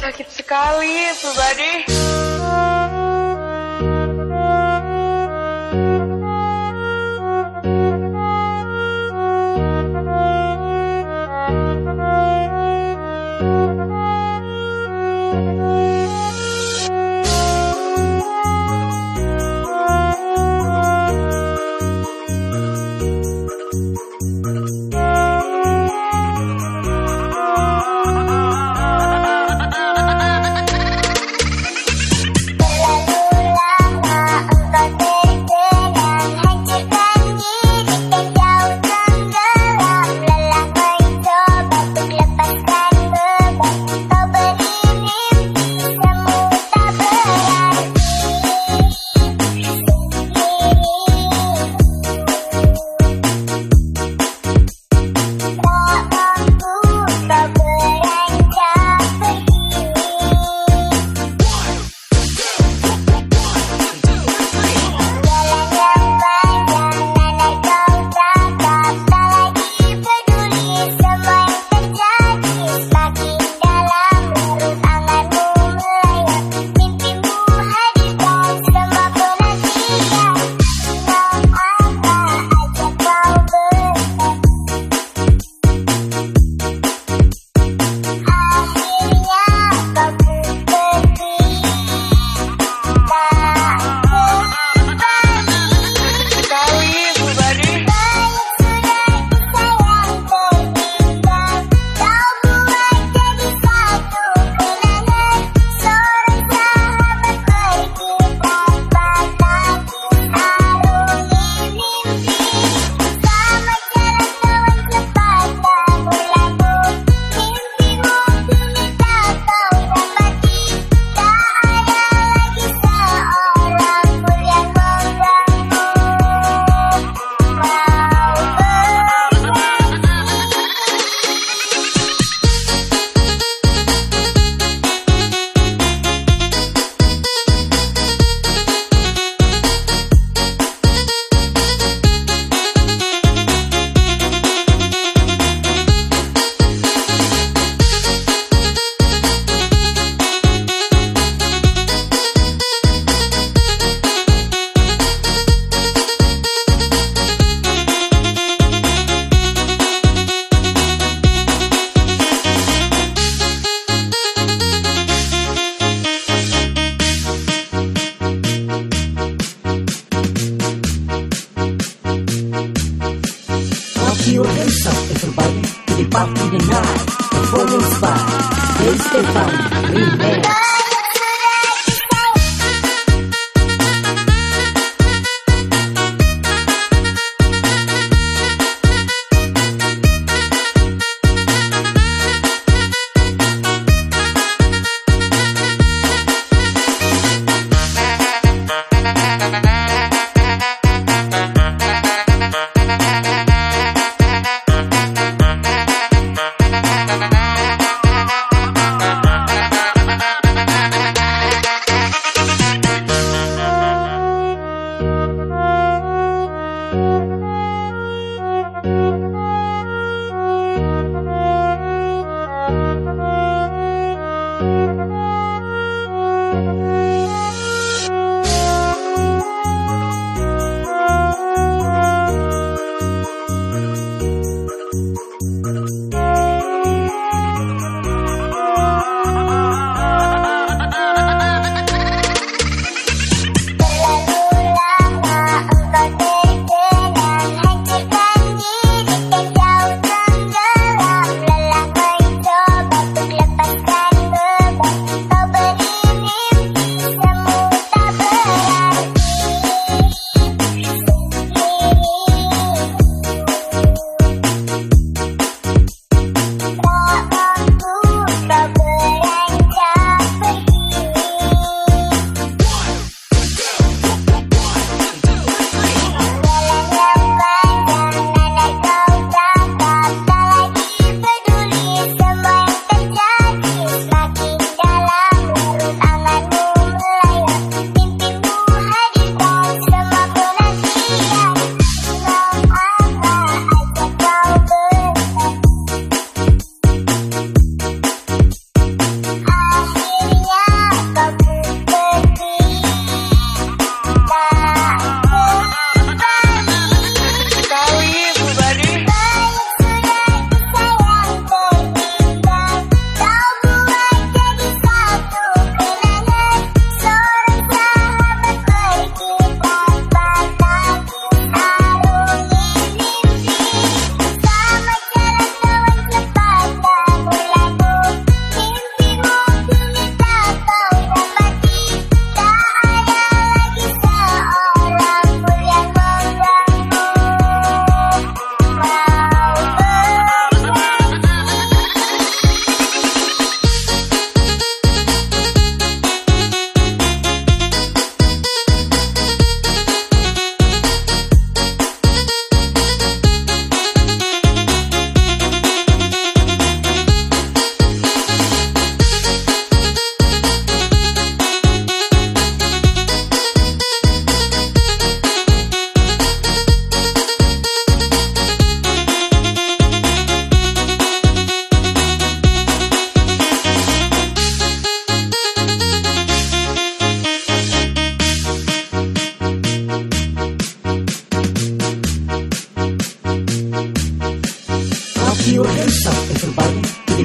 Sakit sekali, everybody. Your hands up, everybody, to the party tonight. Performance by Gwen Stefani Remix.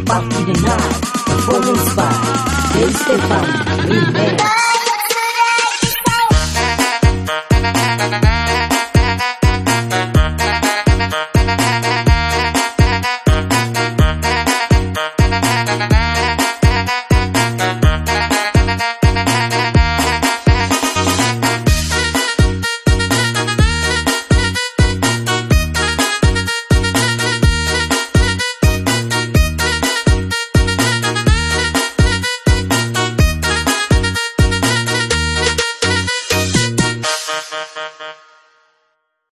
Papi de Nada, por los Estefan Rivera.